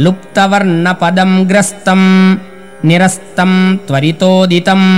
लुप्तवर्णपदम् ग्रस्तम् निरस्तम् त्वरितोदितम्।